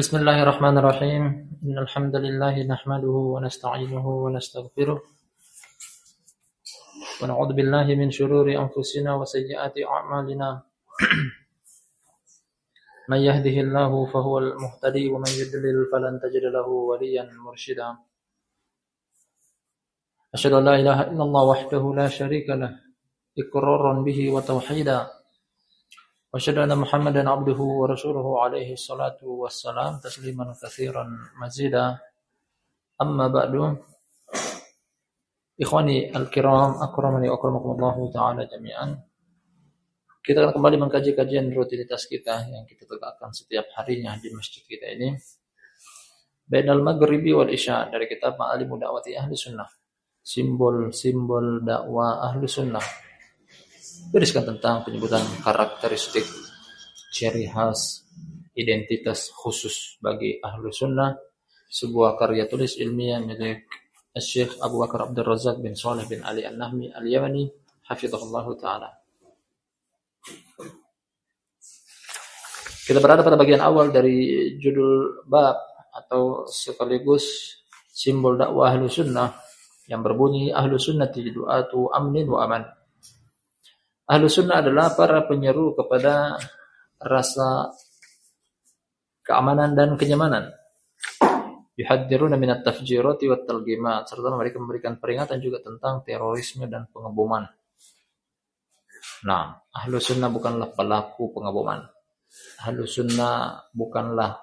Bismillahirrahmanirrahim. Innal hamdalillah wa nasta'inuhu wa nastaghfiruh. Wa min shururi anfusina wa sayyiati a'malina. may yahdihillahu fahuwal muhtadi wa may yudlil falan tajid lahu waliyan murshida. Ashhadu an la ilaha illallah wahdahu la sharika lah iqraran bihi wa. وأشهد أن محمدا عبده ورسوله عليه الصلاة والسلام تسليما كثيرا مزيدا أما بعد إخواني الكرام أكرمني وأكرمكم الله تعالى جميعا Kita akan kembali mengkaji kajian rutinitas kita yang kita tegakkan setiap harinya di masjid kita ini. Bainal maghribi wal isya dari kitab Ma'alimu Da'wati Ahli Sunnah. Simbol-simbol dakwah Ahli Sunnah. Beriskan tentang penyebutan karakteristik, ciri khas, identitas khusus bagi Ahli Sunnah. Sebuah karya tulis ilmiah milik Syekh Abu Bakar Abdul Razak bin Saleh bin Ali An-Nahmi Al-Yamani hafizahullah taala. Kita berada pada bagian awal dari judul bab atau sekaligus simbol dakwah ahlu sunnah yang berbunyi ahlu sunnati du'atu amnin wa aman. Ahlu sunnah adalah para penyeru kepada rasa keamanan dan kenyamanan. Yuhadziruna minat tafjirati wat talgimat. Serta mereka memberikan peringatan juga tentang terorisme dan pengeboman. Nah, ahlu sunnah bukanlah pelaku pengeboman. Ahlu sunnah bukanlah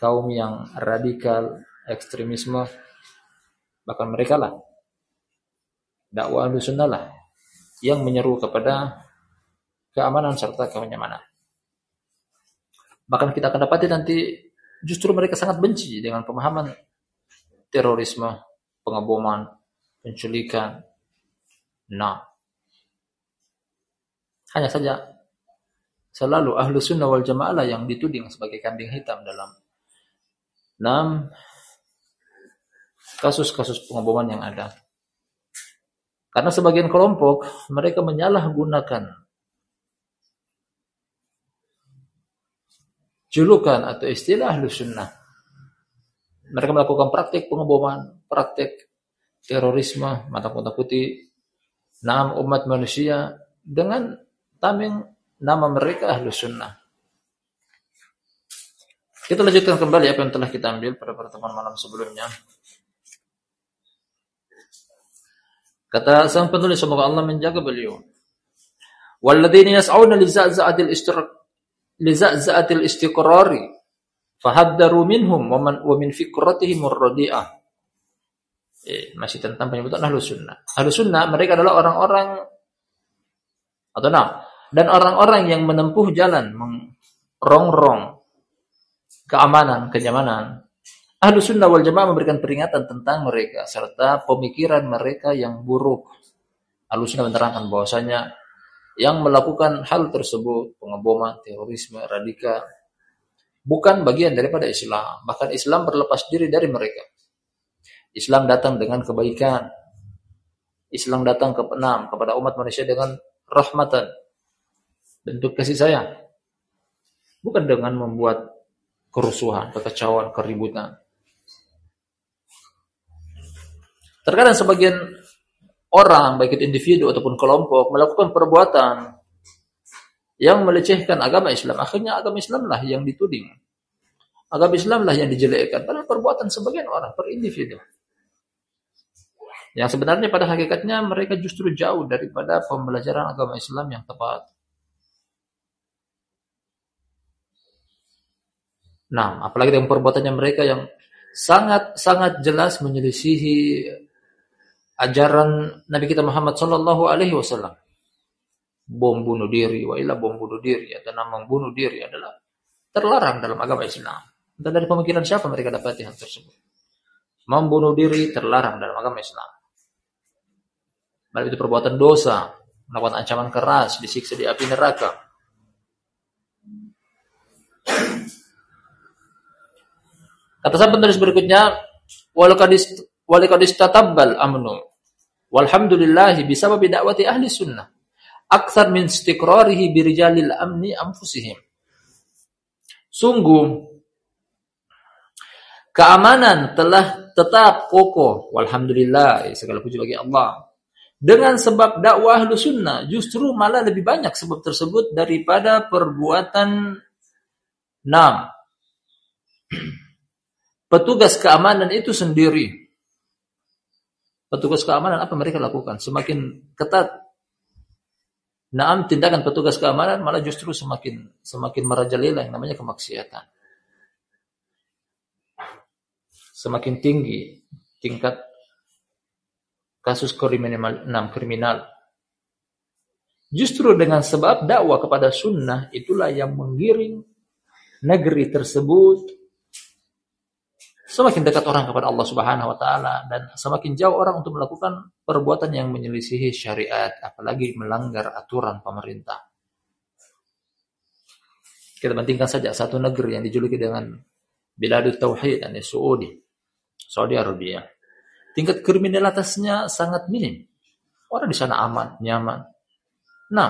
kaum yang radikal, ekstremisme, bahkan mereka lah. Dakwah ahlu sunnah lah yang menyeru kepada keamanan serta kenyamanan. Bahkan kita akan dapati nanti justru mereka sangat benci dengan pemahaman terorisme, pengeboman, penculikan. Nah, hanya saja Selalu ahlu sunnah wal jamaah yang dituding sebagai kambing hitam dalam enam kasus-kasus pengeboman yang ada. Karena sebagian kelompok mereka menyalahgunakan julukan atau istilah ahlu. Mereka melakukan praktik pengeboman, praktik terorisme, mata putih, enam umat manusia dengan tameng nama mereka ahlu sunnah. Kita lanjutkan kembali apa yang telah kita ambil pada pertemuan malam sebelumnya. Kata sang penulis semoga Allah menjaga beliau. Walladzina yas'auna li za'za'atil istiqrar li za'za'atil istiqrari fahaddaru minhum wa man wa min fikratihim ar-radi'ah. Eh, masih tentang penyebutan ahlu sunnah. Ahlu sunnah mereka adalah orang-orang atau nah, dan orang-orang yang menempuh jalan merongrong keamanan, kenyamanan. Ahlu sunnah wal jamaah memberikan peringatan tentang mereka serta pemikiran mereka yang buruk. Ahlu sunnah menerangkan bahwasanya yang melakukan hal tersebut, pengeboman, terorisme, radikal, bukan bagian daripada Islam. Bahkan Islam berlepas diri dari mereka. Islam datang dengan kebaikan. Islam datang ke enam kepada umat manusia dengan rahmatan, bentuk kasih sayang. Bukan dengan membuat kerusuhan, kekacauan, keributan. Terkadang sebagian orang, baik itu individu ataupun kelompok, melakukan perbuatan yang melecehkan agama Islam. Akhirnya agama Islamlah yang dituding. Agama Islamlah yang dijelekkan. Padahal perbuatan sebagian orang, per individu. Yang sebenarnya pada hakikatnya mereka justru jauh daripada pembelajaran agama Islam yang tepat. Nah, apalagi dengan perbuatannya mereka yang sangat-sangat jelas menyelisihi ajaran Nabi kita Muhammad Sallallahu Alaihi Wasallam. Bom bunuh diri, wa bom bunuh diri atau nama bunuh diri adalah terlarang dalam agama Islam. Dan dari pemikiran siapa mereka dapati hal tersebut? Membunuh diri terlarang dalam agama Islam. Baik itu perbuatan dosa, melakukan ancaman keras, disiksa di api neraka, Kata sang penulis berikutnya, walikadis tatabbal amnu. Walhamdulillahi bisababi da'wati ahli sunnah. Akthar min istiqrarihi birijalil amni anfusihim. Sungguh, keamanan telah tetap kokoh. Walhamdulillah, segala puji bagi Allah. Dengan sebab dakwah sunnah justru malah lebih banyak sebab tersebut daripada perbuatan enam. Petugas keamanan itu sendiri. Petugas keamanan apa mereka lakukan? Semakin ketat Naam tindakan petugas keamanan malah justru semakin semakin merajalela yang namanya kemaksiatan. Semakin tinggi tingkat kasus kriminal, enam kriminal. Justru dengan sebab dakwah kepada sunnah itulah yang menggiring negeri tersebut semakin dekat orang kepada Allah Subhanahu wa taala dan semakin jauh orang untuk melakukan perbuatan yang menyelisihi syariat apalagi melanggar aturan pemerintah. Kita bandingkan saja satu negeri yang dijuluki dengan Biladut Tauhid, yakni Saudi, Saudi Arabia tingkat kriminalitasnya sangat minim. Orang di sana aman, nyaman. Nah,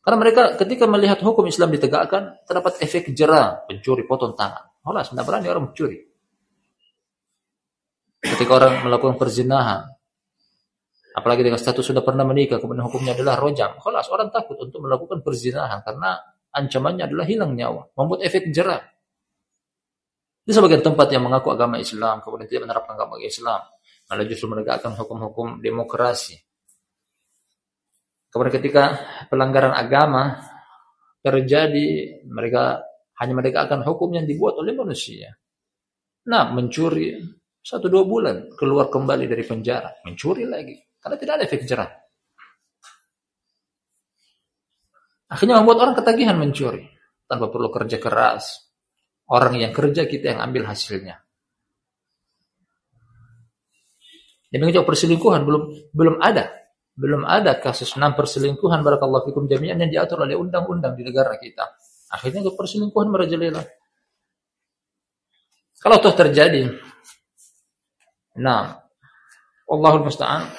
karena mereka ketika melihat hukum Islam ditegakkan, terdapat efek jerah, pencuri potong tangan. Allah sebenarnya berani orang mencuri. Ketika orang melakukan perzinahan, apalagi dengan status sudah pernah menikah, kemudian hukumnya adalah rojam. Kalau orang takut untuk melakukan perzinahan karena ancamannya adalah hilang nyawa, membuat efek jerah. Di sebagian tempat yang mengaku agama Islam, kemudian tidak menerapkan agama Islam, malah justru menegakkan hukum-hukum demokrasi. Kemudian ketika pelanggaran agama terjadi, mereka hanya menegakkan hukum yang dibuat oleh manusia. Nah, mencuri satu dua bulan keluar kembali dari penjara, mencuri lagi karena tidak ada efek jerah. Akhirnya membuat orang ketagihan mencuri tanpa perlu kerja keras. Orang yang kerja kita yang ambil hasilnya. Demikian juga perselingkuhan belum belum ada. Belum ada kasus enam perselingkuhan barakallahu fikum jami'an yang diatur oleh undang-undang di negara kita. Akhirnya ke perselingkuhan merajalela. Kalau toh terjadi, nah, Allahul Musta'an,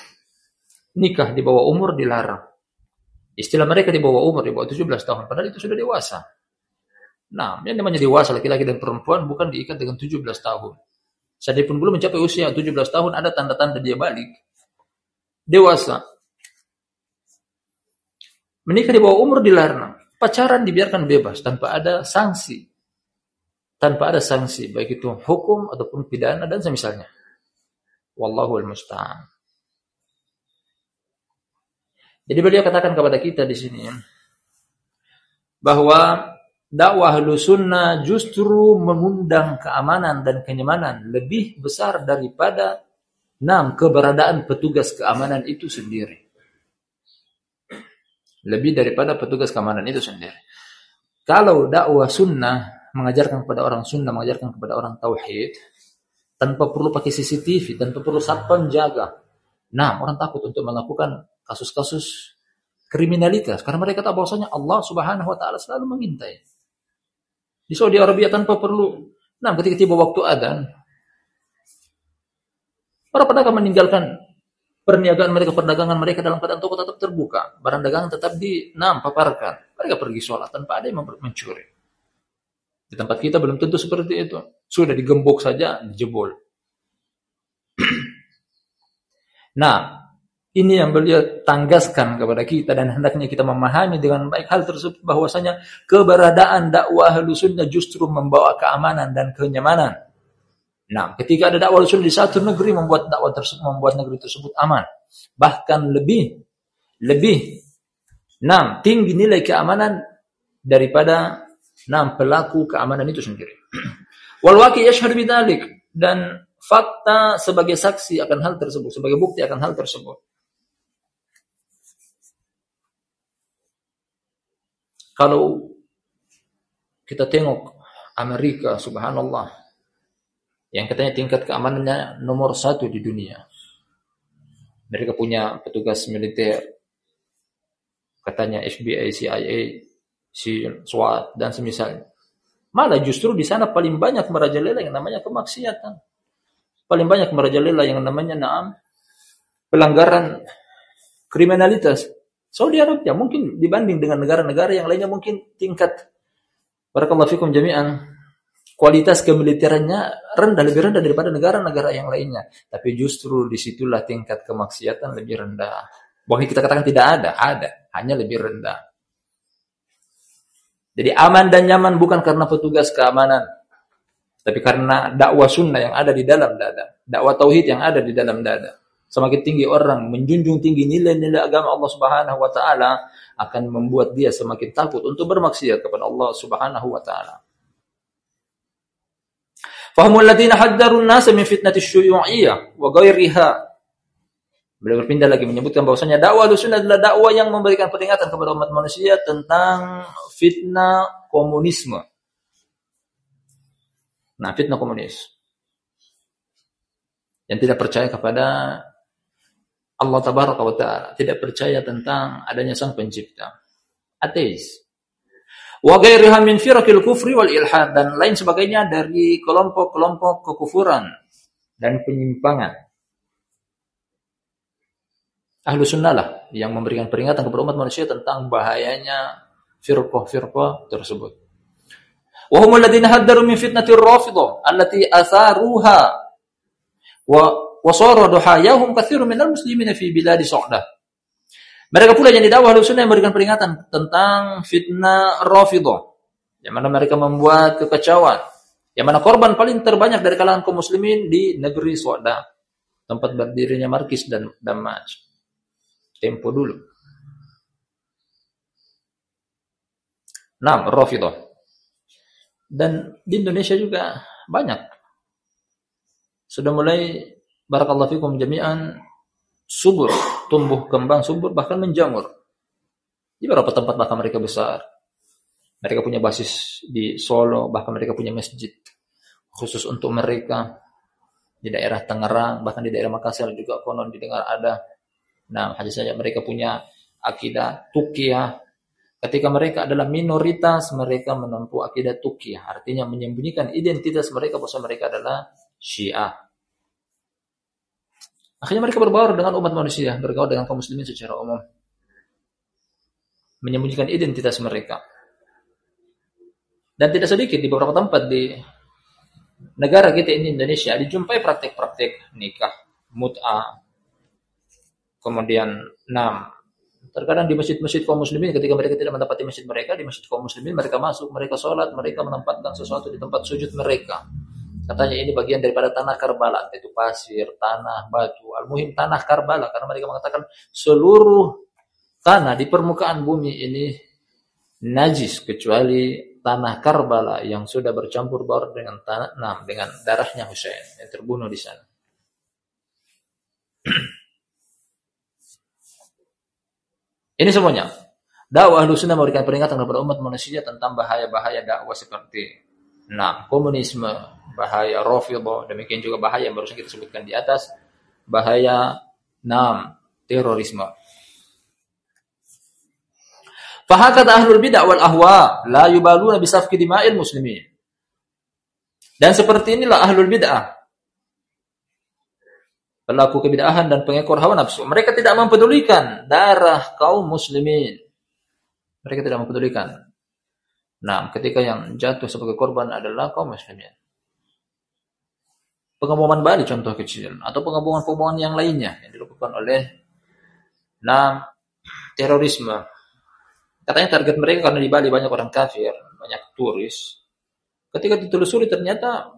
nikah di bawah umur dilarang. Istilah mereka di bawah umur, di bawah 17 tahun, padahal itu sudah dewasa. Nah, yang namanya dewasa laki-laki dan perempuan bukan diikat dengan 17 tahun. Saya pun belum mencapai usia 17 tahun, ada tanda-tanda dia balik. Dewasa. Menikah di bawah umur dilarang. Pacaran dibiarkan bebas tanpa ada sanksi. Tanpa ada sanksi, baik itu hukum ataupun pidana dan semisalnya. Wallahu musta'an. Jadi beliau katakan kepada kita di sini bahwa dakwah sunnah justru mengundang keamanan dan kenyamanan lebih besar daripada enam keberadaan petugas keamanan itu sendiri. Lebih daripada petugas keamanan itu sendiri. Kalau dakwah sunnah mengajarkan kepada orang sunnah, mengajarkan kepada orang tauhid, tanpa perlu pakai CCTV, tanpa perlu satpam jaga. Nah, orang takut untuk melakukan kasus-kasus kriminalitas karena mereka tahu bahwasanya Allah Subhanahu wa taala selalu mengintai. Di Saudi Arabia tanpa perlu. Nah, ketika tiba waktu adzan, para pedagang meninggalkan perniagaan mereka, perdagangan mereka dalam keadaan toko tetap terbuka. Barang dagangan tetap di enam paparkan. Mereka pergi sholat tanpa ada yang mencuri. Di tempat kita belum tentu seperti itu. Sudah digembok saja, dijebol. nah, ini yang beliau tanggaskan kepada kita dan hendaknya kita memahami dengan baik hal tersebut bahwasanya keberadaan dakwah sunnah justru membawa keamanan dan kenyamanan. Nah, ketika ada dakwah sunnah di satu negeri membuat dakwah tersebut membuat negeri tersebut aman. Bahkan lebih lebih enam tinggi nilai keamanan daripada enam pelaku keamanan itu sendiri. Wal waqi yashhadu bidzalik dan fakta sebagai saksi akan hal tersebut, sebagai bukti akan hal tersebut. Kalau kita tengok Amerika, subhanallah, yang katanya tingkat keamanannya nomor satu di dunia. Mereka punya petugas militer, katanya FBI, CIA, SWAT, dan semisalnya. Malah justru di sana paling banyak merajalela yang namanya kemaksiatan. Paling banyak merajalela yang namanya naam pelanggaran kriminalitas. Saudi Arabia mungkin dibanding dengan negara-negara yang lainnya mungkin tingkat barakallahu fikum jami'an kualitas kemiliterannya rendah, lebih rendah daripada negara-negara yang lainnya. Tapi justru di situlah tingkat kemaksiatan lebih rendah. Bukan kita katakan tidak ada, ada, hanya lebih rendah. Jadi aman dan nyaman bukan karena petugas keamanan, tapi karena dakwah sunnah yang ada di dalam dada, dakwah tauhid yang ada di dalam dada. Semakin tinggi orang menjunjung tinggi nilai-nilai agama Allah Subhanahu wa taala akan membuat dia semakin takut untuk bermaksiat kepada Allah Subhanahu wa taala. Fahmul ladina haddarun nasa min fitnati syuyu'iyah wa ghairiha. Beliau berpindah lagi menyebutkan bahwasanya dakwah Ahlussunnah adalah dakwah yang memberikan peringatan kepada umat manusia tentang fitnah komunisme. Nah, fitnah komunis. Yang tidak percaya kepada Allah tabaraka wa taala, tidak percaya tentang adanya sang pencipta. Ateis wa ghairiha min firaqil kufri wal ilhad dan lain sebagainya dari kelompok-kelompok kekufuran dan penyimpangan. Ahlu sunnah lah yang memberikan peringatan kepada umat manusia tentang bahayanya firqah-firqah tersebut. Wa humul ladzina haddaru min fitnatir rafidah allati atharuha wa wasara duhayahum katsirun minal muslimina fi biladi. Mereka pula yang didakwah sunnah yang memberikan peringatan tentang fitnah Rafidah. Yang mana mereka membuat kekacauan. Yang mana korban paling terbanyak dari kalangan kaum muslimin di negeri Suada. Tempat berdirinya Markis dan Damaj. Tempo dulu. Nah, Rafidah. Dan di Indonesia juga banyak. Sudah mulai barakallahu fikum jami'an subur, tumbuh kembang subur bahkan menjamur. Di beberapa tempat bahkan mereka besar. Mereka punya basis di Solo, bahkan mereka punya masjid khusus untuk mereka di daerah Tangerang, bahkan di daerah Makassar juga konon didengar ada. Nah, hanya saja mereka punya akidah tukiyah. Ketika mereka adalah minoritas, mereka menempuh akidah tukiyah. Artinya menyembunyikan identitas mereka bahwa mereka adalah Syiah. Akhirnya mereka berbaur dengan umat manusia, bergaul dengan kaum muslimin secara umum. Menyembunyikan identitas mereka. Dan tidak sedikit di beberapa tempat di negara kita ini Indonesia dijumpai praktek-praktek nikah, mut'ah, kemudian enam. Terkadang di masjid-masjid kaum muslimin ketika mereka tidak mendapati masjid mereka, di masjid kaum muslimin mereka masuk, mereka sholat, mereka menempatkan sesuatu di tempat sujud mereka. Katanya ini bagian daripada tanah Karbala, itu pasir, tanah, batu. Al-Muhim tanah Karbala karena mereka mengatakan seluruh tanah di permukaan bumi ini najis kecuali tanah Karbala yang sudah bercampur baur dengan tanah nah, dengan darahnya Husain yang terbunuh di sana. Ini semuanya. Dakwah Ahlussunnah memberikan peringatan kepada umat manusia tentang bahaya-bahaya dakwah seperti nah, komunisme, bahaya Rafidhah, demikian juga bahaya yang barusan kita sebutkan di atas, bahaya enam terorisme. Fahakat ahlul bid'ah wal ahwa la yubaluna bisafki dima'il muslimin. Dan seperti inilah ahlul bid'ah. Pelaku kebid'ahan dan pengekor hawa nafsu. Mereka tidak mempedulikan darah kaum muslimin. Mereka tidak mempedulikan. Nah, ketika yang jatuh sebagai korban adalah kaum muslimin pengembangan Bali contoh kecil atau pengembangan-pengembangan yang lainnya yang dilakukan oleh enam terorisme. Katanya target mereka karena di Bali banyak orang kafir, banyak turis. Ketika ditelusuri ternyata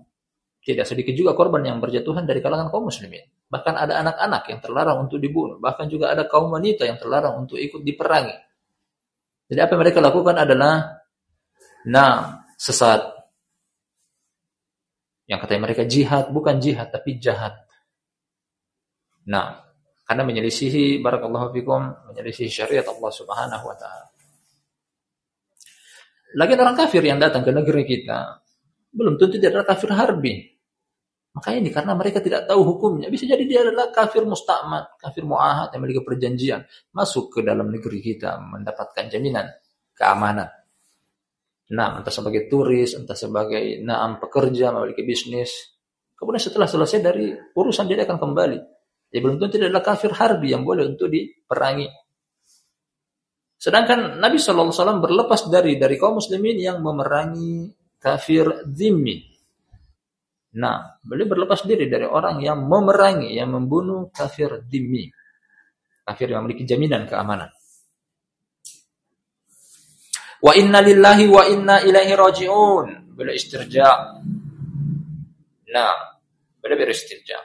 tidak sedikit juga korban yang berjatuhan dari kalangan kaum muslimin. Bahkan ada anak-anak yang terlarang untuk dibunuh. Bahkan juga ada kaum wanita yang terlarang untuk ikut diperangi. Jadi apa yang mereka lakukan adalah nah sesat yang katanya mereka jihad, bukan jihad, tapi jahat. Nah, karena menyelisihi barakallahu fikum, menyelisihi syariat Allah Subhanahu wa taala. Lagi orang kafir yang datang ke negeri kita, belum tentu dia adalah kafir harbi. Makanya ini karena mereka tidak tahu hukumnya. Bisa jadi dia adalah kafir musta'mat, kafir mu'ahad yang memiliki perjanjian. Masuk ke dalam negeri kita mendapatkan jaminan keamanan. Nah, entah sebagai turis, entah sebagai naam pekerja, memiliki bisnis. Kemudian setelah selesai dari urusan dia akan kembali. Dia belum tentu tidak adalah kafir harbi yang boleh untuk diperangi. Sedangkan Nabi SAW berlepas dari dari kaum muslimin yang memerangi kafir zimmi. Nah, beliau berlepas diri dari orang yang memerangi, yang membunuh kafir dimi. Kafir yang memiliki jaminan keamanan. Wa inna lillahi wa inna ilaihi raji'un. Beliau istirja. Nah, beliau beristirja.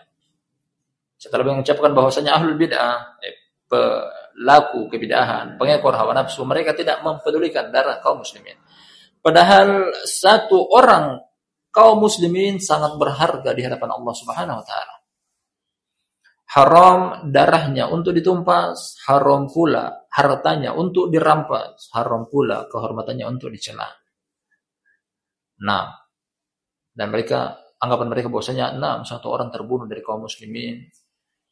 Setelah mengucapkan bahwasanya ahlul bid'ah, eh, pelaku kebidahan, pengekor hawa nafsu, mereka tidak mempedulikan darah kaum muslimin. Padahal satu orang kaum muslimin sangat berharga di hadapan Allah Subhanahu wa taala. Haram darahnya untuk ditumpas, haram pula hartanya untuk dirampas, haram pula kehormatannya untuk dicela. Nah, dan mereka anggapan mereka bahwasanya enam satu orang terbunuh dari kaum muslimin.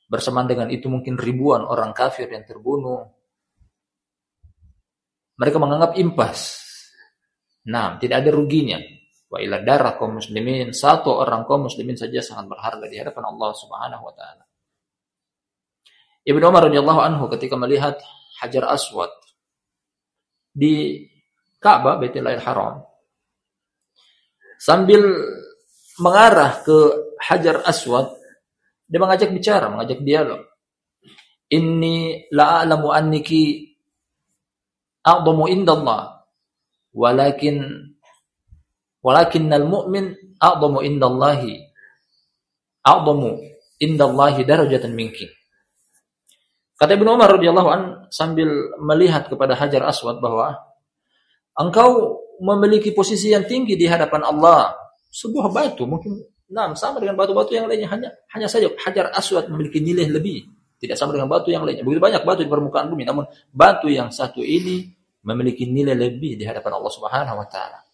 Bersamaan dengan itu mungkin ribuan orang kafir yang terbunuh. Mereka menganggap impas. Nah, tidak ada ruginya. Wa ila darah kaum muslimin, satu orang kaum muslimin saja sangat berharga di hadapan Allah Subhanahu wa taala. Ibnu Umar radhiyallahu anhu ketika melihat Hajar Aswad di Ka'bah Baitullahil Haram sambil mengarah ke Hajar Aswad dia mengajak bicara, mengajak dialog. Inni la'alamu anniki a'zamu indallah walakin Walakinnal mu'min a'zamu indallahi a'zamu indallahi darajatan minki. Kata Ibnu Umar radhiyallahu an sambil melihat kepada Hajar Aswad bahwa engkau memiliki posisi yang tinggi di hadapan Allah. Sebuah batu mungkin nah, sama dengan batu-batu yang lainnya hanya hanya saja Hajar Aswad memiliki nilai lebih. Tidak sama dengan batu yang lainnya. Begitu banyak batu di permukaan bumi, namun batu yang satu ini memiliki nilai lebih di hadapan Allah Subhanahu wa taala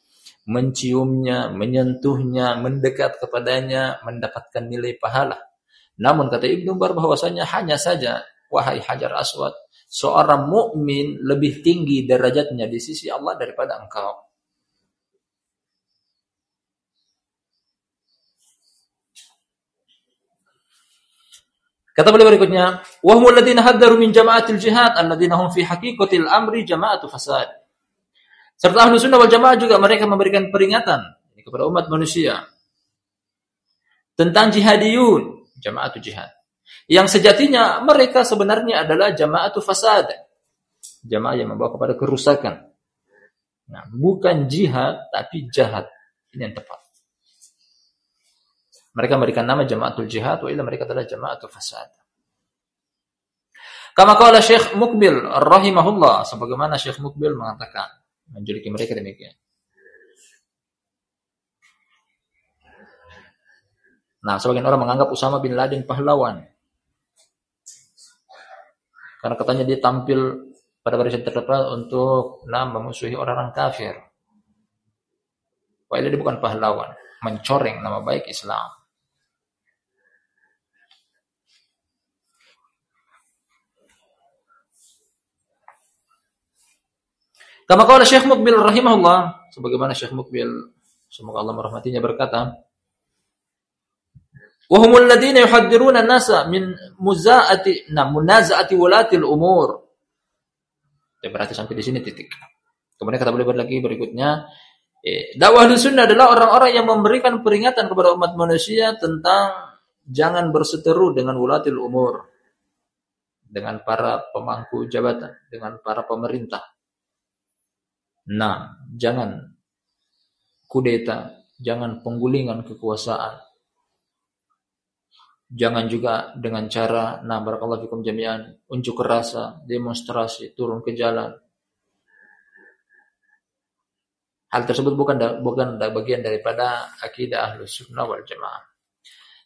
menciumnya, menyentuhnya, mendekat kepadanya, mendapatkan nilai pahala. Namun kata Ibnu Umar bahwasanya hanya saja wahai Hajar Aswad, seorang mukmin lebih tinggi derajatnya di sisi Allah daripada engkau. Kata beliau berikutnya, "Wa ladzina haddaru min jama'atil jihad alladzina hum fi haqiqatil amri jama'atu fasad." Serta ahlu sunnah wal jamaah juga mereka memberikan peringatan kepada umat manusia tentang jihadiyun, jamaatu jihad. Yang sejatinya mereka sebenarnya adalah jamaatu fasad. Jamaah yang membawa kepada kerusakan. Nah, bukan jihad tapi jahat. Ini yang tepat. Mereka memberikan nama jamaatul jihad, wa mereka adalah jamaatul fasad. Kama qala Syekh Mukbil rahimahullah, sebagaimana Syekh Mukbil mengatakan, menjuluki mereka demikian. Nah, sebagian orang menganggap Usama bin Laden pahlawan. Karena katanya dia tampil pada barisan terdepan untuk nah, memusuhi orang-orang kafir. Padahal dia bukan pahlawan, mencoreng nama baik Islam. Kama qala Syekh Mukbil rahimahullah, sebagaimana Syekh Mukbil semoga Allah merahmatinya berkata, "Wa humul ladzina an-nasa min muzaati na munazaati walatil umur." Ya, berarti sampai di sini titik. Kemudian kata beliau lagi berikutnya, eh, dakwah sunnah adalah orang-orang yang memberikan peringatan kepada umat manusia tentang jangan berseteru dengan walatil umur, dengan para pemangku jabatan, dengan para pemerintah Nah, jangan kudeta, jangan penggulingan kekuasaan. Jangan juga dengan cara, nah barakallahu fikum jami'an, unjuk rasa, demonstrasi, turun ke jalan. Hal tersebut bukan bukan bagian daripada akidah ahlu sunnah wal jamaah.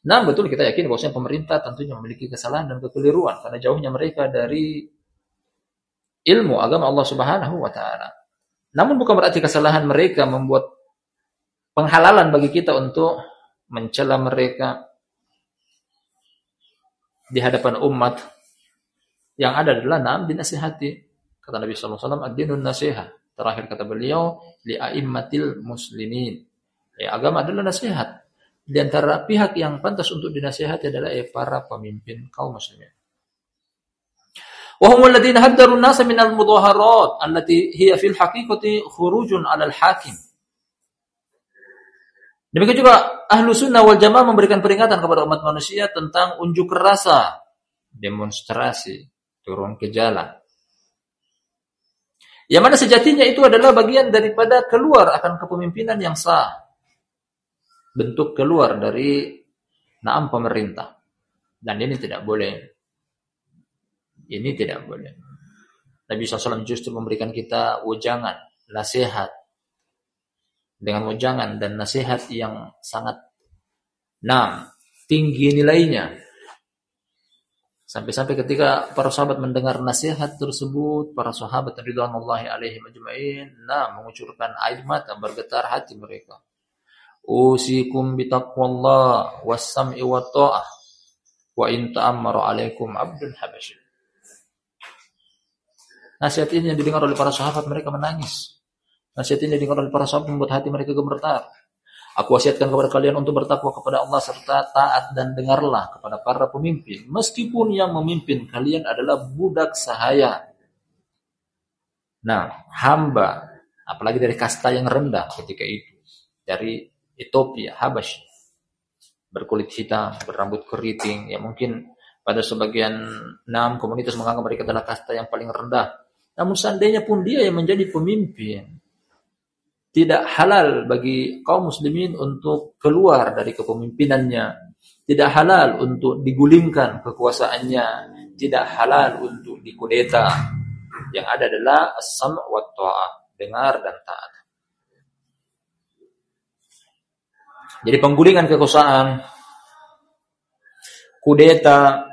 Nah betul kita yakin bahwasanya pemerintah tentunya memiliki kesalahan dan kekeliruan karena jauhnya mereka dari ilmu agama Allah Subhanahu wa taala. Namun bukan berarti kesalahan mereka membuat penghalalan bagi kita untuk mencela mereka di hadapan umat yang ada adalah nam dinasihati. Kata Nabi sallallahu alaihi wasallam ad-dinun terakhir kata beliau li aimmatil muslimin. Ya agama adalah nasihat. Di antara pihak yang pantas untuk dinasihati adalah eh, para pemimpin kaum muslimin وهم الذين الناس من المظاهرات التي هي في الحقيقة خروج على الحاكم. Demikian juga ahlu sunnah wal jamaah memberikan peringatan kepada umat manusia tentang unjuk rasa, demonstrasi, turun ke jalan. Yang mana sejatinya itu adalah bagian daripada keluar akan kepemimpinan yang sah. Bentuk keluar dari naam pemerintah. Dan ini tidak boleh ini tidak boleh. Nabi SAW justru memberikan kita ujangan, nasihat. Dengan ujangan dan nasihat yang sangat nam, tinggi nilainya. Sampai-sampai ketika para sahabat mendengar nasihat tersebut, para sahabat ridwanullahi alaihi majma'in, nah mengucurkan air mata, bergetar hati mereka. Usikum bitaqwallah was-sam'i wa ta'ah wa in alaikum abdun habasyi. Nasihat ini yang didengar oleh para sahabat mereka menangis. Nasihat ini yang didengar oleh para sahabat membuat hati mereka gemetar. Aku wasiatkan kepada kalian untuk bertakwa kepada Allah serta taat dan dengarlah kepada para pemimpin. Meskipun yang memimpin kalian adalah budak sahaya. Nah, hamba, apalagi dari kasta yang rendah ketika itu. Dari Ethiopia, Habash. Berkulit hitam, berambut keriting. Ya mungkin pada sebagian enam komunitas menganggap mereka adalah kasta yang paling rendah. Namun seandainya pun dia yang menjadi pemimpin, tidak halal bagi kaum muslimin untuk keluar dari kepemimpinannya. Tidak halal untuk digulingkan kekuasaannya. Tidak halal untuk dikudeta. Yang ada adalah as-sam' wa ta'ah. Dengar dan taat. Jadi penggulingan kekuasaan, kudeta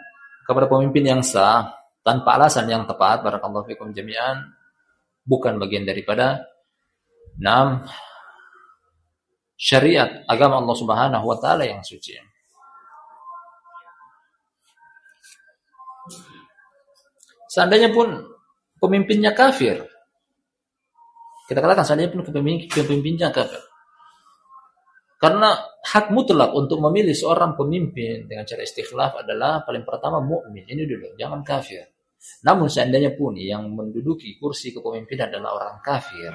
kepada pemimpin yang sah tanpa alasan yang tepat, barakallahu fikum jami'an, bukan bagian daripada Nah, syariat agama Allah Subhanahu wa taala yang suci. Seandainya pun pemimpinnya kafir. Kita katakan seandainya pun pemimpinnya kafir. Karena hak mutlak untuk memilih seorang pemimpin dengan cara istikhlaf adalah paling pertama mukmin. Ini dulu, jangan kafir. Namun seandainya pun yang menduduki kursi kepemimpinan adalah orang kafir,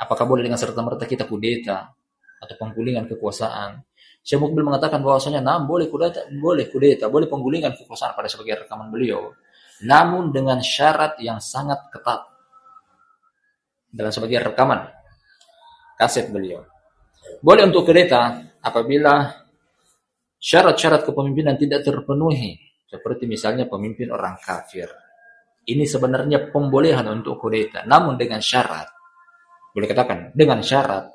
Apakah boleh dengan serta-merta kita kudeta atau penggulingan kekuasaan? Syekh Mukbil mengatakan bahwasanya nam boleh kudeta, boleh kudeta, boleh penggulingan kekuasaan pada sebagai rekaman beliau. Namun dengan syarat yang sangat ketat. Dalam sebagai rekaman kaset beliau. Boleh untuk kudeta apabila syarat-syarat kepemimpinan tidak terpenuhi. Seperti misalnya pemimpin orang kafir. Ini sebenarnya pembolehan untuk kudeta. Namun dengan syarat. Boleh katakan dengan syarat.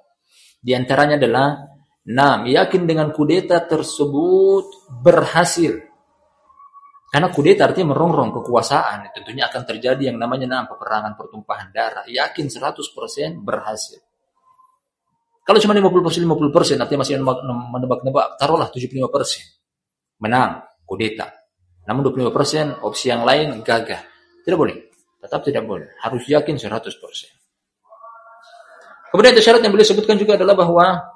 Di antaranya adalah enam yakin dengan kudeta tersebut berhasil. Karena kudeta artinya merongrong kekuasaan. Tentunya akan terjadi yang namanya enam peperangan pertumpahan darah. Yakin 100% berhasil. Kalau cuma 50% 50% artinya masih menebak-nebak taruhlah 75% menang kudeta namun 25% opsi yang lain gagah tidak boleh tetap tidak boleh harus yakin 100% Kemudian itu syarat yang beliau sebutkan juga adalah bahwa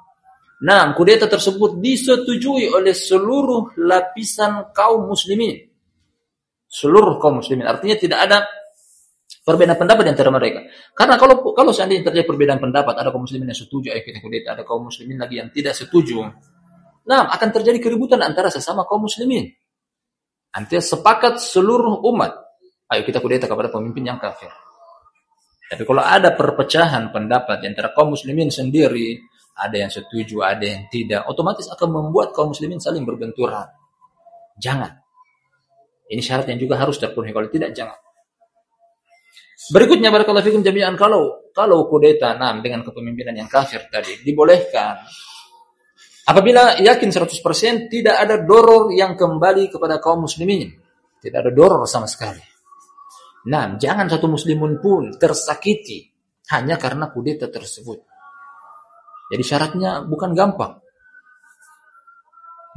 nah, kudeta tersebut disetujui oleh seluruh lapisan kaum muslimin. Seluruh kaum muslimin. Artinya tidak ada perbedaan pendapat di antara mereka. Karena kalau kalau seandainya terjadi perbedaan pendapat, ada kaum muslimin yang setuju ayo kita kudeta, ada kaum muslimin lagi yang tidak setuju. Nah, akan terjadi keributan antara sesama kaum muslimin. Nanti sepakat seluruh umat, ayo kita kudeta kepada pemimpin yang kafir. Tapi kalau ada perpecahan pendapat antara kaum muslimin sendiri, ada yang setuju, ada yang tidak, otomatis akan membuat kaum muslimin saling berbenturan. Jangan. Ini syarat yang juga harus terpenuhi. Kalau tidak, jangan. Berikutnya barakallahu fikum jami'an kalau kalau kudeta enam dengan kepemimpinan yang kafir tadi dibolehkan. Apabila yakin 100% tidak ada doror yang kembali kepada kaum muslimin. Tidak ada doror sama sekali. Nah, jangan satu muslimun pun tersakiti hanya karena kudeta tersebut. Jadi syaratnya bukan gampang.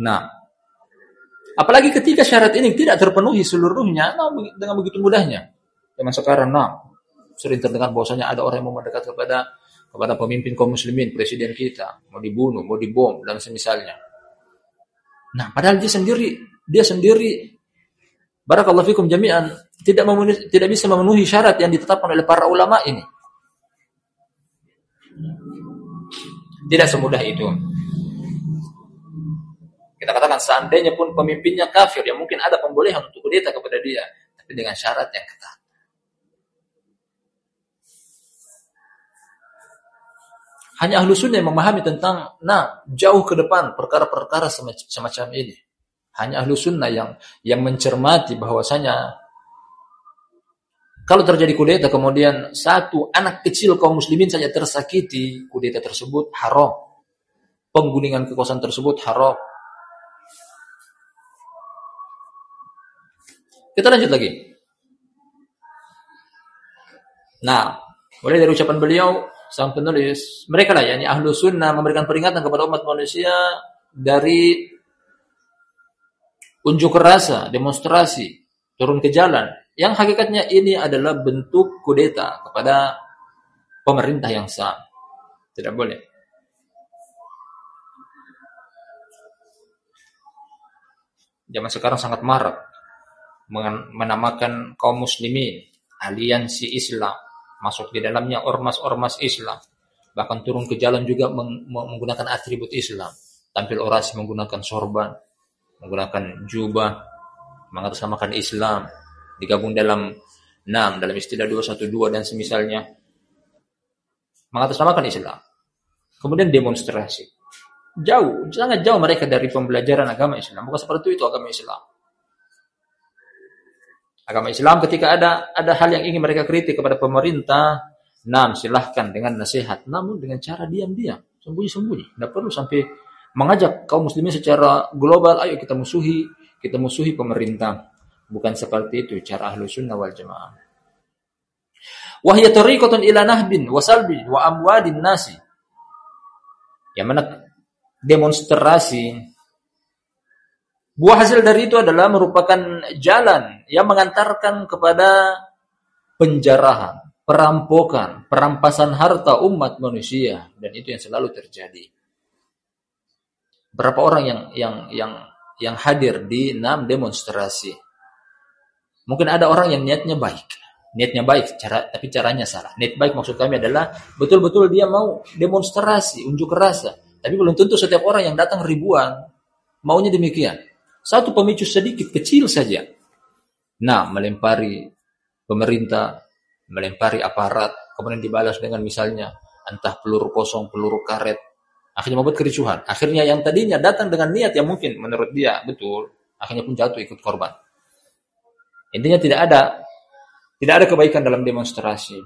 Nah, apalagi ketika syarat ini tidak terpenuhi seluruhnya, nah, dengan begitu mudahnya. Zaman sekarang, nah, sering terdengar bahwasanya ada orang yang mau mendekat kepada kepada pemimpin kaum muslimin, presiden kita, mau dibunuh, mau dibom dan semisalnya. Nah, padahal dia sendiri, dia sendiri barakallahu fikum jami'an tidak tidak bisa memenuhi syarat yang ditetapkan oleh para ulama ini. Tidak semudah itu. Kita katakan seandainya pun pemimpinnya kafir, ya mungkin ada pembolehan untuk kudeta kepada dia, tapi dengan syarat yang ketat. Hanya ahlu sunnah yang memahami tentang, nah, jauh ke depan perkara-perkara semacam ini. Hanya ahlu sunnah yang yang mencermati bahwasanya kalau terjadi kudeta kemudian satu anak kecil kaum muslimin saja tersakiti, kudeta tersebut haram. Penggulingan kekuasaan tersebut haram. Kita lanjut lagi. Nah, mulai dari ucapan beliau sang penulis, mereka lah yakni ahlu sunnah memberikan peringatan kepada umat manusia dari unjuk rasa, demonstrasi, turun ke jalan. Yang hakikatnya ini adalah bentuk kudeta kepada pemerintah yang sah. Tidak boleh. Zaman sekarang sangat marak menamakan kaum muslimin aliansi Islam masuk di dalamnya ormas-ormas Islam. Bahkan turun ke jalan juga menggunakan atribut Islam. Tampil orasi menggunakan sorban menggunakan jubah mengatasnamakan Islam. Digabung dalam enam dalam istilah 212 dan semisalnya mengatasnamakan Islam. Kemudian demonstrasi. Jauh sangat jauh mereka dari pembelajaran agama Islam. Bukan seperti itu agama Islam agama Islam ketika ada ada hal yang ingin mereka kritik kepada pemerintah, nam silahkan dengan nasihat, namun dengan cara diam-diam, sembunyi-sembunyi. Tidak perlu sampai mengajak kaum muslimin secara global, ayo kita musuhi, kita musuhi pemerintah. Bukan seperti itu cara ahlu sunnah wal jamaah. Wahya tariqatun ila nahbin wa wa amwadin nasi. Yang mana demonstrasi Buah hasil dari itu adalah merupakan jalan yang mengantarkan kepada penjarahan, perampokan, perampasan harta umat manusia dan itu yang selalu terjadi. Berapa orang yang yang yang yang hadir di enam demonstrasi? Mungkin ada orang yang niatnya baik, niatnya baik, cara tapi caranya salah. Niat baik maksud kami adalah betul-betul dia mau demonstrasi, unjuk rasa. Tapi belum tentu setiap orang yang datang ribuan maunya demikian. Satu pemicu sedikit kecil saja. Nah, melempari pemerintah, melempari aparat, kemudian dibalas dengan misalnya entah peluru kosong, peluru karet, akhirnya membuat kericuhan. Akhirnya yang tadinya datang dengan niat yang mungkin menurut dia betul, akhirnya pun jatuh ikut korban. Intinya tidak ada tidak ada kebaikan dalam demonstrasi.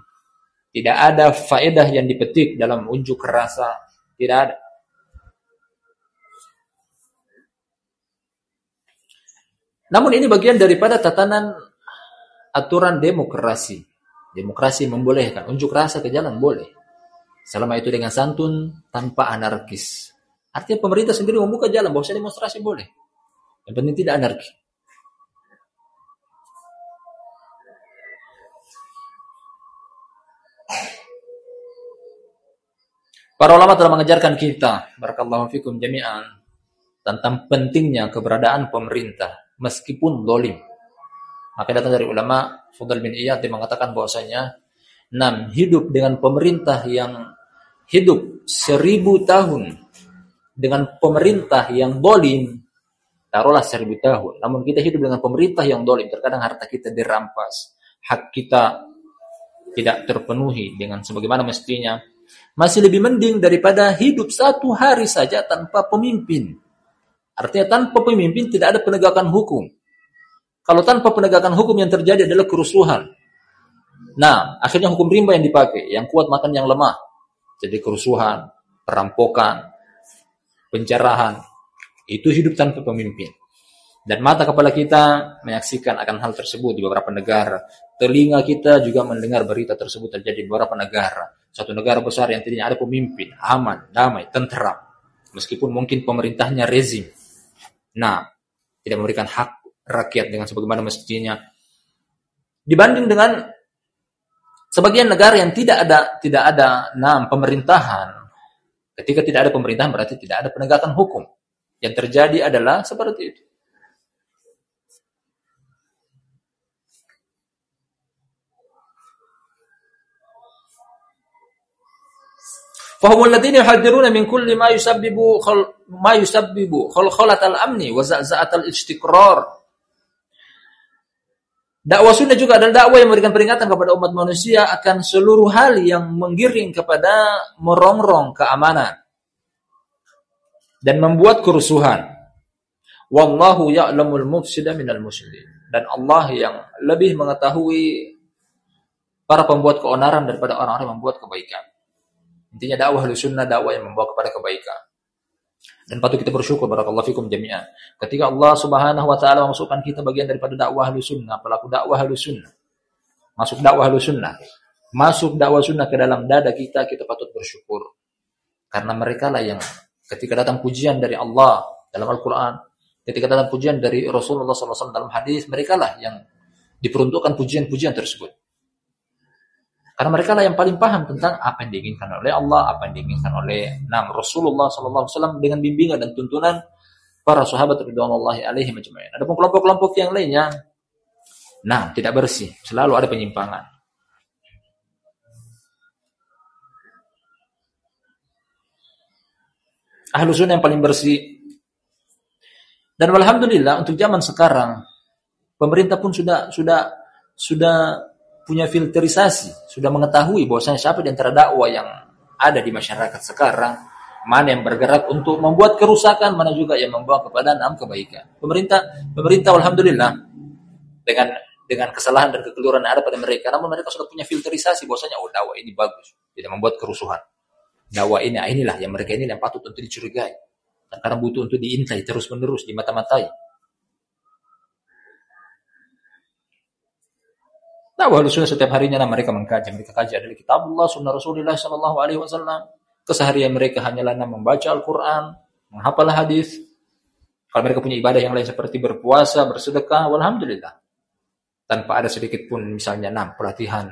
Tidak ada faedah yang dipetik dalam unjuk rasa. Tidak ada. Namun ini bagian daripada tatanan aturan demokrasi. Demokrasi membolehkan unjuk rasa ke jalan boleh. Selama itu dengan santun tanpa anarkis. Artinya pemerintah sendiri membuka jalan bahwa demonstrasi boleh. Yang penting tidak anarki. Para ulama telah mengajarkan kita, barakallahu fikum jami'an, tentang pentingnya keberadaan pemerintah meskipun dolim. Maka datang dari ulama Fudal bin Iyad yang mengatakan bahwasanya enam hidup dengan pemerintah yang hidup seribu tahun dengan pemerintah yang dolim taruhlah seribu tahun. Namun kita hidup dengan pemerintah yang dolim terkadang harta kita dirampas hak kita tidak terpenuhi dengan sebagaimana mestinya. Masih lebih mending daripada hidup satu hari saja tanpa pemimpin Artinya tanpa pemimpin tidak ada penegakan hukum. Kalau tanpa penegakan hukum yang terjadi adalah kerusuhan. Nah, akhirnya hukum rimba yang dipakai, yang kuat makan yang lemah. Jadi kerusuhan, perampokan, pencerahan. Itu hidup tanpa pemimpin. Dan mata kepala kita menyaksikan akan hal tersebut di beberapa negara. Telinga kita juga mendengar berita tersebut terjadi di beberapa negara. Satu negara besar yang tidak ada pemimpin, aman, damai, tentram. Meskipun mungkin pemerintahnya rezim, Nah, tidak memberikan hak rakyat dengan sebagaimana mestinya. Dibanding dengan sebagian negara yang tidak ada tidak ada nam pemerintahan. Ketika tidak ada pemerintahan berarti tidak ada penegakan hukum. Yang terjadi adalah seperti itu. Fahumul ladzina yuhadiruna min kulli ma yusabbibu khal ma yusabbibu khalkhalatal amni wa za'za'atal istiqrar. Dakwah sunnah juga adalah dakwah yang memberikan peringatan kepada umat manusia akan seluruh hal yang menggiring kepada merongrong keamanan dan membuat kerusuhan. Wallahu ya'lamul mufsida minal muslimin. Dan Allah yang lebih mengetahui para pembuat keonaran daripada orang-orang yang membuat kebaikan. Intinya dakwah sunnah dakwah yang membawa kepada kebaikan. Dan patut kita bersyukur barakallahu fikum jami'an. Ketika Allah Subhanahu wa taala memasukkan kita bagian daripada dakwah sunnah, pelaku dakwah sunnah. Masuk dakwah sunnah. Masuk dakwah sunnah ke dalam dada kita, kita patut bersyukur. Karena mereka lah yang ketika datang pujian dari Allah dalam Al-Qur'an, ketika datang pujian dari Rasulullah SAW dalam hadis, mereka lah yang diperuntukkan pujian-pujian tersebut. Karena mereka lah yang paling paham tentang apa yang diinginkan oleh Allah, apa yang diinginkan oleh nam Rasulullah SAW dengan bimbingan dan tuntunan para sahabat ridwanullahi alaihi majma'in. Ada kelompok-kelompok yang lainnya, nah tidak bersih, selalu ada penyimpangan. Ahlu sunnah yang paling bersih. Dan alhamdulillah untuk zaman sekarang pemerintah pun sudah sudah sudah punya filterisasi, sudah mengetahui bahwasanya siapa di antara dakwah yang ada di masyarakat sekarang, mana yang bergerak untuk membuat kerusakan, mana juga yang membawa kepada enam kebaikan. Pemerintah, pemerintah alhamdulillah dengan dengan kesalahan dan kekeliruan yang ada pada mereka, namun mereka sudah punya filterisasi bahwasanya oh dakwah ini bagus, tidak membuat kerusuhan. Dakwah ini ah, inilah yang mereka ini yang patut untuk dicurigai. Karena butuh untuk diintai terus menerus, wahlu sunnah setiap harinya nah, mereka mengkaji, mereka kaji adalah kitab Allah, sunnah Rasulullah Shallallahu Alaihi Wasallam. Keseharian mereka hanyalah membaca Al-Quran, menghafal hadis. Kalau mereka punya ibadah yang lain seperti berpuasa, bersedekah, alhamdulillah. Tanpa ada sedikit pun misalnya enam pelatihan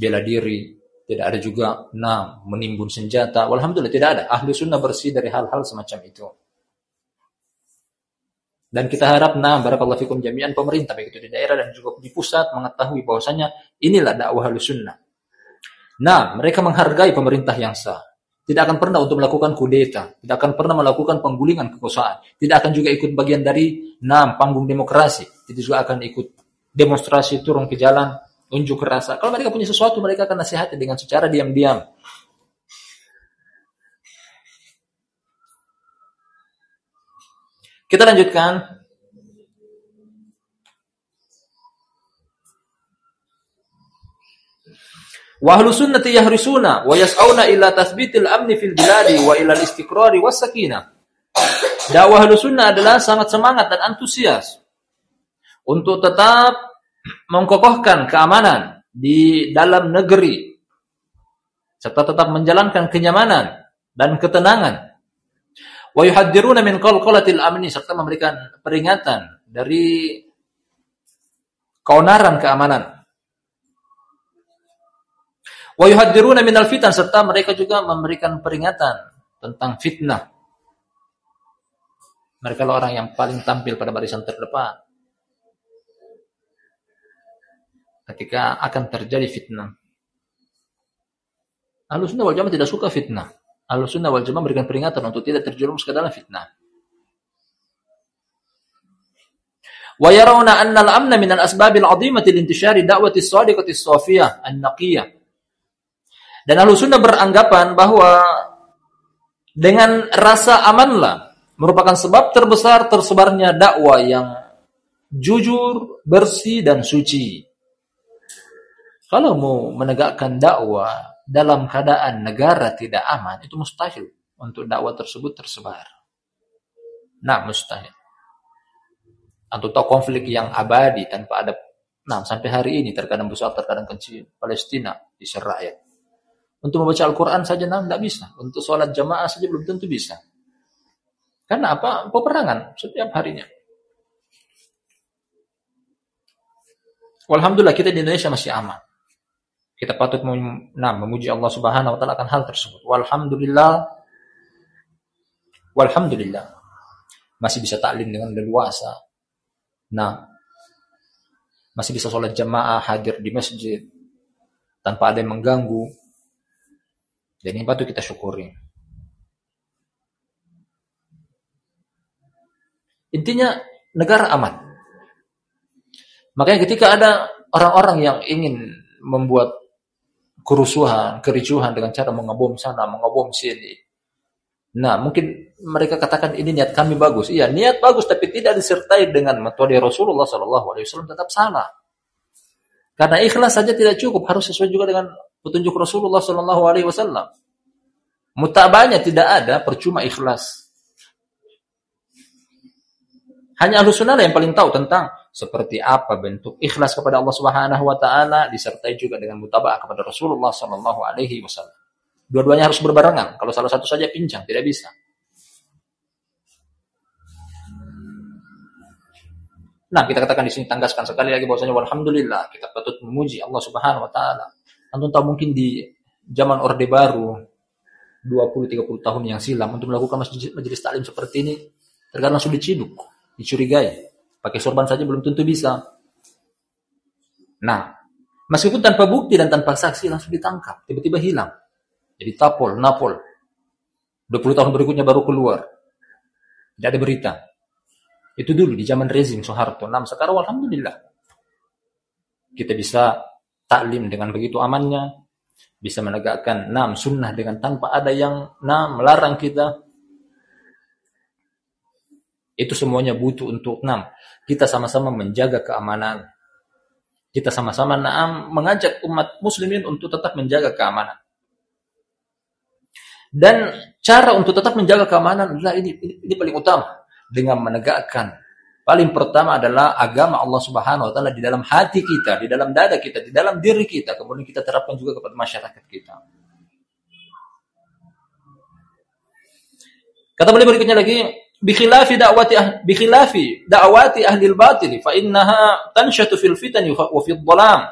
bela diri, tidak ada juga enam menimbun senjata, alhamdulillah tidak ada. Ahli sunnah bersih dari hal-hal semacam itu. Dan kita harap nah barakallahu fikum jami'an pemerintah baik itu di daerah dan juga di pusat mengetahui bahwasanya inilah dakwah sunnah. Nah, mereka menghargai pemerintah yang sah. Tidak akan pernah untuk melakukan kudeta, tidak akan pernah melakukan penggulingan kekuasaan, tidak akan juga ikut bagian dari enam panggung demokrasi, tidak juga akan ikut demonstrasi turun ke jalan, unjuk rasa. Kalau mereka punya sesuatu, mereka akan nasihati dengan secara diam-diam. Kita lanjutkan. Wahlu sunnati yahrisuna wa yas'auna ila tasbitil amni fil biladi wa ila istiqrari was sakinah. Dakwah sunnah adalah sangat semangat dan antusias untuk tetap mengkokohkan keamanan di dalam negeri serta tetap menjalankan kenyamanan dan ketenangan wa yuhadziruna min qalqalatil amni serta memberikan peringatan dari keonaran keamanan. Wa yuhadziruna minal fitan serta mereka juga memberikan peringatan tentang fitnah. Mereka adalah orang yang paling tampil pada barisan terdepan. Ketika akan terjadi fitnah. Ahlus sunnah wal jamaah tidak suka fitnah. Al-Sunnah wal Jamaah memberikan peringatan untuk tidak terjerumus ke dalam fitnah. Wa yarawna anna al-amna min al-asbabil 'azimati li-intishari da'wati as-safiyah an-naqiyah. Dan Al-Sunnah beranggapan bahwa dengan rasa amanlah merupakan sebab terbesar tersebarnya dakwah yang jujur, bersih dan suci. Kalau mau menegakkan dakwah dalam keadaan negara tidak aman, itu mustahil untuk dakwah tersebut tersebar. Nah, mustahil. Atau konflik yang abadi tanpa ada Nah, sampai hari ini terkadang besar, terkadang kecil. Palestina diserah ya. Untuk membaca Al-Quran saja nah, tidak bisa. Untuk sholat jamaah saja belum tentu bisa. Karena apa? Peperangan setiap harinya. Alhamdulillah kita di Indonesia masih aman. Kita patut nah, memuji Allah Subhanahu wa taala akan hal tersebut. Walhamdulillah walhamdulillah masih bisa taklim dengan leluasa. Nah, masih bisa sholat jamaah hadir di masjid tanpa ada yang mengganggu. Dan ini patut kita syukuri. Intinya negara aman. Makanya ketika ada orang-orang yang ingin membuat kerusuhan, kericuhan dengan cara mengebom sana, mengebom sini. Nah, mungkin mereka katakan ini niat kami bagus. Iya, niat bagus tapi tidak disertai dengan metode Rasulullah Shallallahu Alaihi Wasallam tetap salah. Karena ikhlas saja tidak cukup, harus sesuai juga dengan petunjuk Rasulullah Shallallahu Alaihi Wasallam. Mutabanya tidak ada, percuma ikhlas. Hanya ahlu sunnah yang paling tahu tentang seperti apa bentuk ikhlas kepada Allah Subhanahu wa taala disertai juga dengan mutaba'ah kepada Rasulullah sallallahu alaihi wasallam. Dua-duanya harus berbarengan. Kalau salah satu saja pincang, tidak bisa. Nah, kita katakan di sini tanggaskan sekali lagi bahwasanya alhamdulillah kita patut memuji Allah Subhanahu wa taala. Antum tahu mungkin di zaman Orde Baru 20 30 tahun yang silam untuk melakukan majelis, majelis taklim seperti ini terkadang sulit ciduk dicurigai. Pakai sorban saja belum tentu bisa. Nah, meskipun tanpa bukti dan tanpa saksi langsung ditangkap, tiba-tiba hilang. Jadi tapol, napol. 20 tahun berikutnya baru keluar. Tidak ada berita. Itu dulu di zaman rezim Soeharto. Nah, sekarang alhamdulillah. Kita bisa taklim dengan begitu amannya, bisa menegakkan enam sunnah dengan tanpa ada yang enam melarang kita itu semuanya butuh untuk enam. Kita sama-sama menjaga keamanan. Kita sama-sama naam mengajak umat muslimin untuk tetap menjaga keamanan. Dan cara untuk tetap menjaga keamanan adalah ini, ini, ini paling utama dengan menegakkan paling pertama adalah agama Allah Subhanahu wa taala di dalam hati kita, di dalam dada kita, di dalam diri kita, kemudian kita terapkan juga kepada masyarakat kita. Kata beliau berikutnya lagi, bikhilafi da'wati bikhilafi da'wati ahli al-batil fa innaha tanshatu fil fitan wa fil dhalam.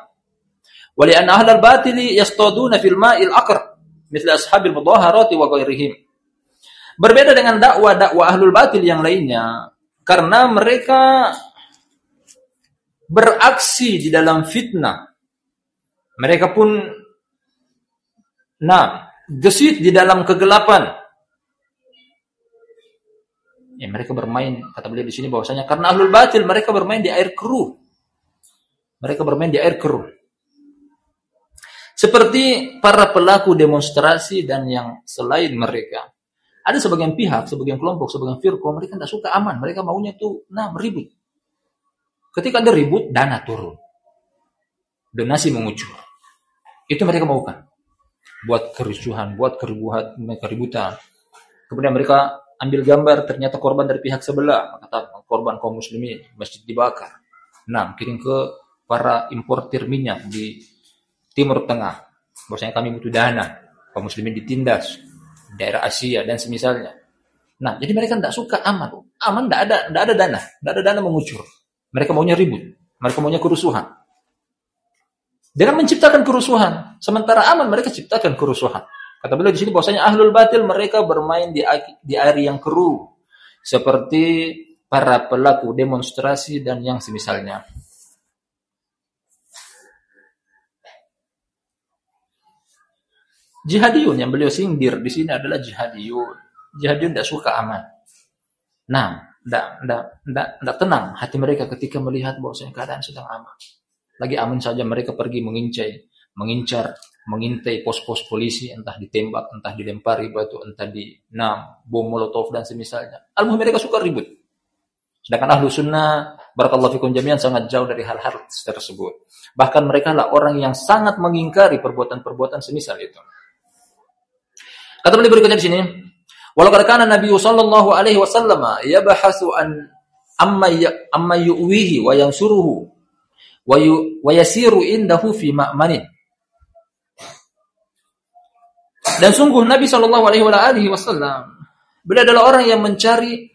Wa li'anna ahli al-batil yastaduna fil ma'il aqr mithla ashabil mudaharati wa ghairihim berbeda dengan dakwah-dakwah ahlul batil yang lainnya karena mereka beraksi di dalam fitnah. Mereka pun nah gesit di dalam kegelapan Ya, mereka bermain kata beliau di sini bahwasanya karena ahlul batil mereka bermain di air keruh. Mereka bermain di air keruh. Seperti para pelaku demonstrasi dan yang selain mereka. Ada sebagian pihak, sebagian kelompok, sebagian firqah mereka tidak suka aman. Mereka maunya tuh nah ribut. Ketika ada ribut, dana turun. Donasi mengucur. Itu mereka maukan. Buat kerusuhan, buat keributan, keributan. Kemudian mereka ambil gambar ternyata korban dari pihak sebelah. Kata korban kaum muslimin masjid dibakar. Nah kirim ke para importir minyak di timur tengah. Bahwasanya kami butuh dana. Kaum muslimin ditindas. Daerah Asia dan semisalnya. Nah jadi mereka tidak suka aman. Aman tidak ada tidak ada dana. Tidak ada dana mengucur. Mereka maunya ribut. Mereka maunya kerusuhan. Dengan menciptakan kerusuhan sementara aman mereka ciptakan kerusuhan Kata beliau di sini bahwasanya ahlul batil mereka bermain di di air yang keruh seperti para pelaku demonstrasi dan yang semisalnya. Jihadiyun yang beliau sindir di sini adalah jihadiyun. Jihadiyun tidak suka aman. Nah, tidak, tidak, tidak, tidak tenang hati mereka ketika melihat bahwasanya keadaan sedang aman. Lagi aman saja mereka pergi mengincai, mengincar mengintai pos-pos polisi, entah ditembak, entah dilempari batu, entah di nam, bom molotov dan semisalnya. Almuhim mereka suka ribut. Sedangkan ahlu sunnah, barakallahu fikum jami'an sangat jauh dari hal-hal tersebut. Bahkan mereka lah orang yang sangat mengingkari perbuatan-perbuatan semisal itu. Kata beliau berikutnya di sini, walau katakan Nabi sallallahu alaihi wasallam yabahasu an amma ya, amma yu'wihi wa yansuruhu wa yasiru indahu fi ma'manin dan sungguh Nabi Shallallahu Alaihi Wasallam beliau adalah orang yang mencari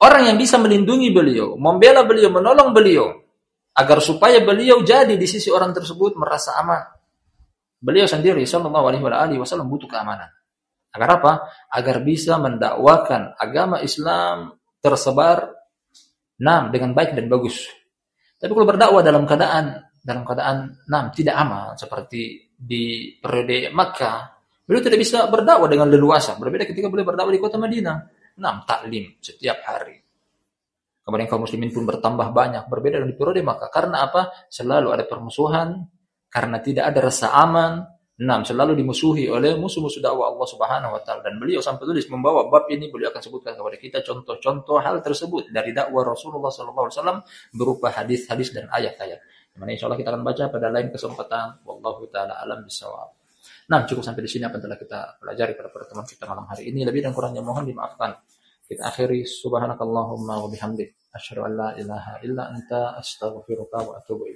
orang yang bisa melindungi beliau, membela beliau, menolong beliau agar supaya beliau jadi di sisi orang tersebut merasa aman. Beliau sendiri Shallallahu Alaihi Wasallam butuh keamanan. Agar apa? Agar bisa mendakwakan agama Islam tersebar nam dengan baik dan bagus. Tapi kalau berdakwah dalam keadaan dalam keadaan nam tidak aman seperti di periode Makkah, beliau tidak bisa berdakwah dengan leluasa. Berbeda ketika beliau berdakwah di kota Madinah. Enam taklim setiap hari. Kemudian kaum muslimin pun bertambah banyak. Berbeda dengan di periode Makkah. Karena apa? Selalu ada permusuhan. Karena tidak ada rasa aman. Enam, selalu dimusuhi oleh musuh-musuh dakwah Allah Subhanahu wa taala dan beliau sampai tulis membawa bab ini beliau akan sebutkan kepada kita contoh-contoh hal tersebut dari dakwah Rasulullah sallallahu alaihi wasallam berupa hadis-hadis dan ayat-ayat. Mana insyaallah kita akan baca pada lain kesempatan. Wallahu taala alam bisawab. Nah, cukup sampai di sini apa yang telah kita pelajari pada pertemuan kita malam hari ini. Lebih dan kurangnya mohon dimaafkan. Kita akhiri subhanakallahumma wa bihamdik an la ilaha illa anta astaghfiruka wa atubu.